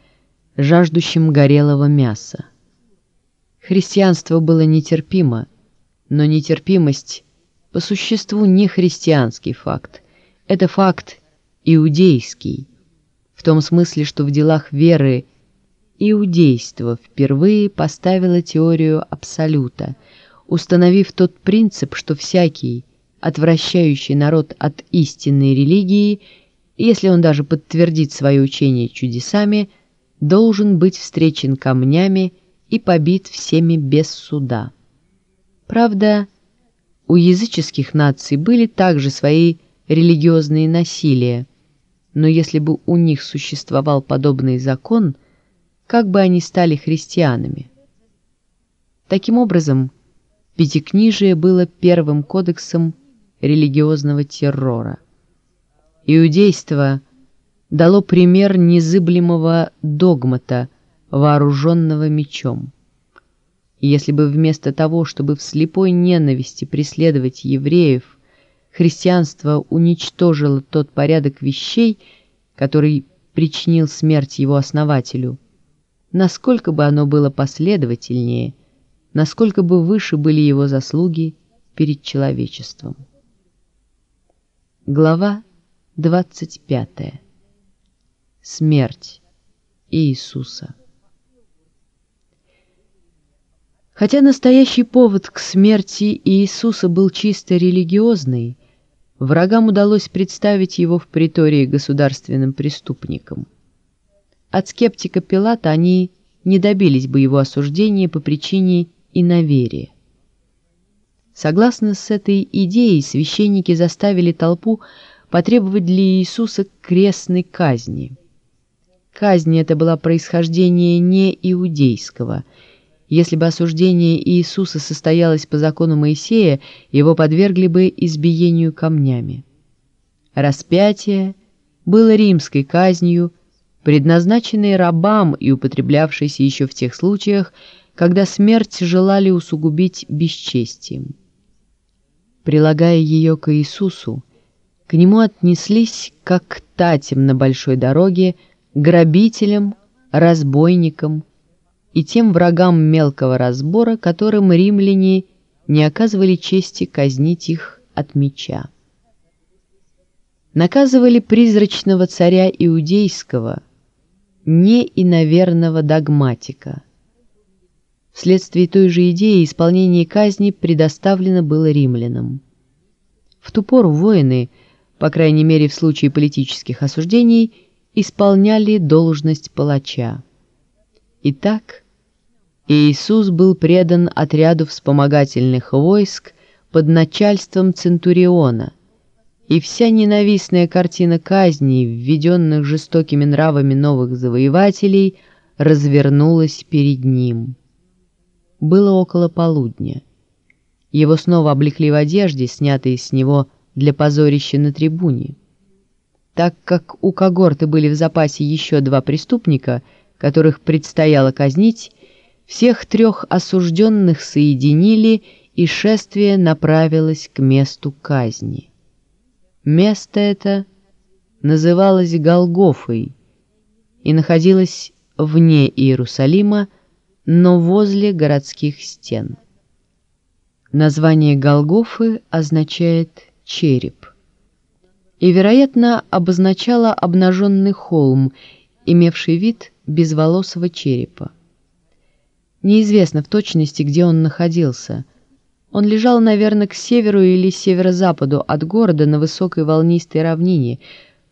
S1: жаждущим горелого мяса. Христианство было нетерпимо, но нетерпимость по существу не христианский факт. Это факт иудейский, в том смысле, что в делах веры иудейство впервые поставило теорию абсолюта, установив тот принцип, что всякий, отвращающий народ от истинной религии – если он даже подтвердит свое учение чудесами, должен быть встречен камнями и побит всеми без суда. Правда, у языческих наций были также свои религиозные насилия, но если бы у них существовал подобный закон, как бы они стали христианами? Таким образом, Пятикнижие было первым кодексом религиозного террора. Иудейство дало пример незыблемого догмата, вооруженного мечом. Если бы вместо того, чтобы в слепой ненависти преследовать евреев, христианство уничтожило тот порядок вещей, который причинил смерть его основателю, насколько бы оно было последовательнее, насколько бы выше были его заслуги перед человечеством. Глава 25. Смерть Иисуса. Хотя настоящий повод к смерти Иисуса был чисто религиозный, врагам удалось представить его в притории государственным преступником. От скептика Пилата они не добились бы его осуждения по причине иноверия. Согласно с этой идеей, священники заставили толпу потребовать для Иисуса крестной казни. Казнь эта была происхождение не иудейского – если бы осуждение Иисуса состоялось по закону Моисея, его подвергли бы избиению камнями. Распятие было римской казнью, предназначенной рабам и употреблявшейся еще в тех случаях, когда смерть желали усугубить бесчестием. Прилагая ее к Иисусу, к нему отнеслись как к татям на большой дороге, грабителям, разбойникам, и тем врагам мелкого разбора, которым римляне не оказывали чести казнить их от меча. Наказывали призрачного царя иудейского, не иноверного догматика. Вследствие той же идеи исполнение казни предоставлено было римлянам. В ту пору воины, по крайней мере в случае политических осуждений, исполняли должность палача. Итак, Иисус был предан отряду вспомогательных войск под начальством Центуриона, и вся ненавистная картина казней, введенных жестокими нравами новых завоевателей, развернулась перед ним. Было около полудня. Его снова облекли в одежде, снятые с него для позорища на трибуне. Так как у когорты были в запасе еще два преступника, которых предстояло казнить, всех трех осужденных соединили, и шествие направилось к месту казни. Место это называлось Голгофой и находилось вне Иерусалима, но возле городских стен. Название Голгофы означает «череп» и, вероятно, обозначало обнаженный холм, имевший вид безволосого черепа. Неизвестно в точности, где он находился. Он лежал, наверное, к северу или северо-западу от города на высокой волнистой равнине,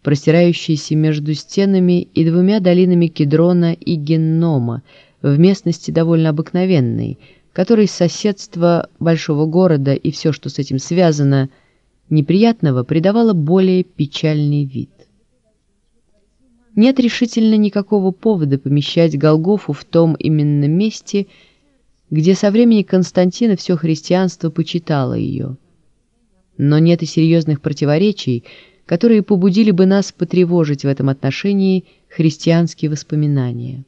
S1: простирающейся между стенами и двумя долинами Кедрона и Геннома, в местности довольно обыкновенной, которой соседство большого города и все, что с этим связано, неприятного, придавало более печальный вид. Нет решительно никакого повода помещать Голгофу в том именно месте, где со времени Константина все христианство почитало ее. Но нет и серьезных противоречий, которые побудили бы нас потревожить в этом отношении христианские воспоминания.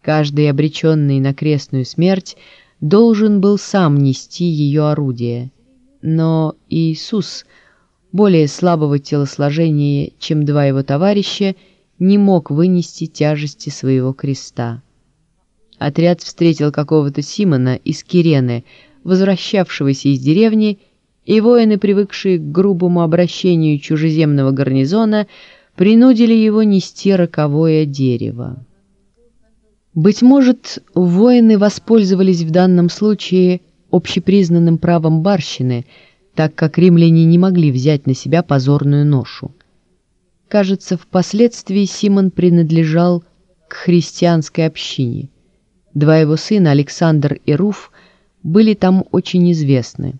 S1: Каждый обреченный на крестную смерть должен был сам нести ее орудие, но Иисус, более слабого телосложения, чем два его товарища, не мог вынести тяжести своего креста. Отряд встретил какого-то Симона из Кирены, возвращавшегося из деревни, и воины, привыкшие к грубому обращению чужеземного гарнизона, принудили его нести роковое дерево. Быть может, воины воспользовались в данном случае общепризнанным правом барщины, так как римляне не могли взять на себя позорную ношу. Кажется, впоследствии Симон принадлежал к христианской общине. Два его сына, Александр и Руф, были там очень известны.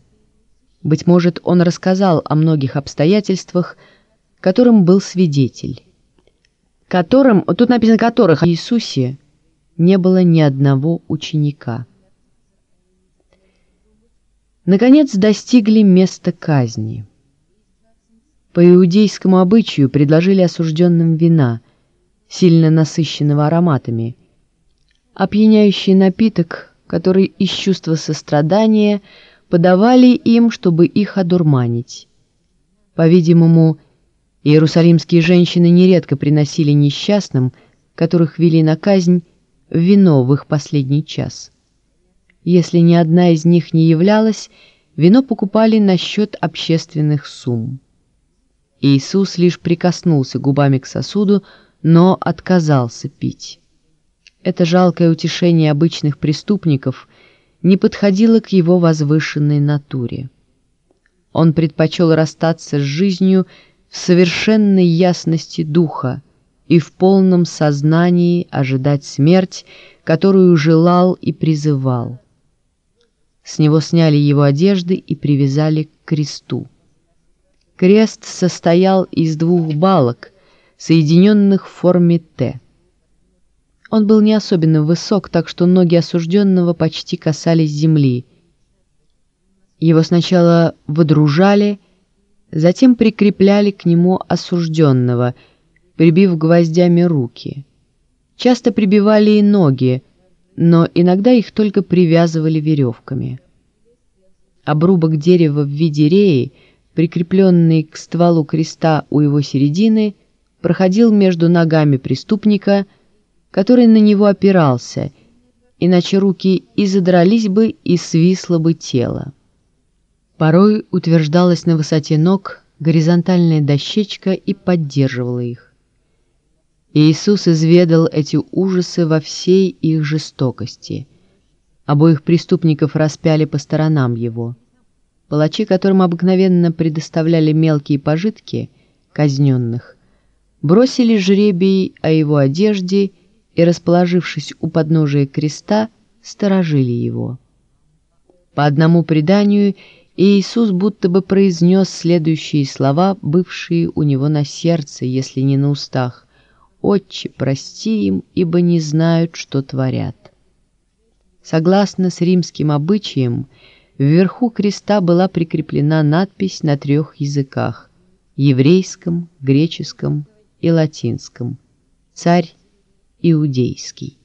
S1: Быть может, он рассказал о многих обстоятельствах, которым был свидетель. Которым, тут написано «которых», Иисусе не было ни одного ученика. Наконец достигли места казни. По иудейскому обычаю предложили осужденным вина, сильно насыщенного ароматами. Опьяняющий напиток, который из чувства сострадания подавали им, чтобы их одурманить. По-видимому, иерусалимские женщины нередко приносили несчастным, которых вели на казнь, вино в их последний час. Если ни одна из них не являлась, вино покупали на счет общественных сумм. Иисус лишь прикоснулся губами к сосуду, но отказался пить. Это жалкое утешение обычных преступников не подходило к его возвышенной натуре. Он предпочел расстаться с жизнью в совершенной ясности духа и в полном сознании ожидать смерть, которую желал и призывал. С него сняли его одежды и привязали к кресту. Крест состоял из двух балок, соединенных в форме «Т». Он был не особенно высок, так что ноги осужденного почти касались земли. Его сначала выдружали, затем прикрепляли к нему осужденного, прибив гвоздями руки. Часто прибивали и ноги, но иногда их только привязывали веревками. Обрубок дерева в виде реи — прикрепленный к стволу креста у его середины, проходил между ногами преступника, который на него опирался, иначе руки и задрались бы, и свисло бы тело. Порой утверждалась на высоте ног горизонтальная дощечка и поддерживала их. Иисус изведал эти ужасы во всей их жестокости. Обоих преступников распяли по сторонам его – Палачи, которым обыкновенно предоставляли мелкие пожитки казненных, бросили жребий о его одежде и, расположившись у подножия креста, сторожили его. По одному преданию Иисус будто бы произнес следующие слова, бывшие у него на сердце, если не на устах. «Отче, прости им, ибо не знают, что творят». Согласно с римским обычаем, Вверху креста была прикреплена надпись на трех языках – еврейском, греческом и латинском – «Царь Иудейский».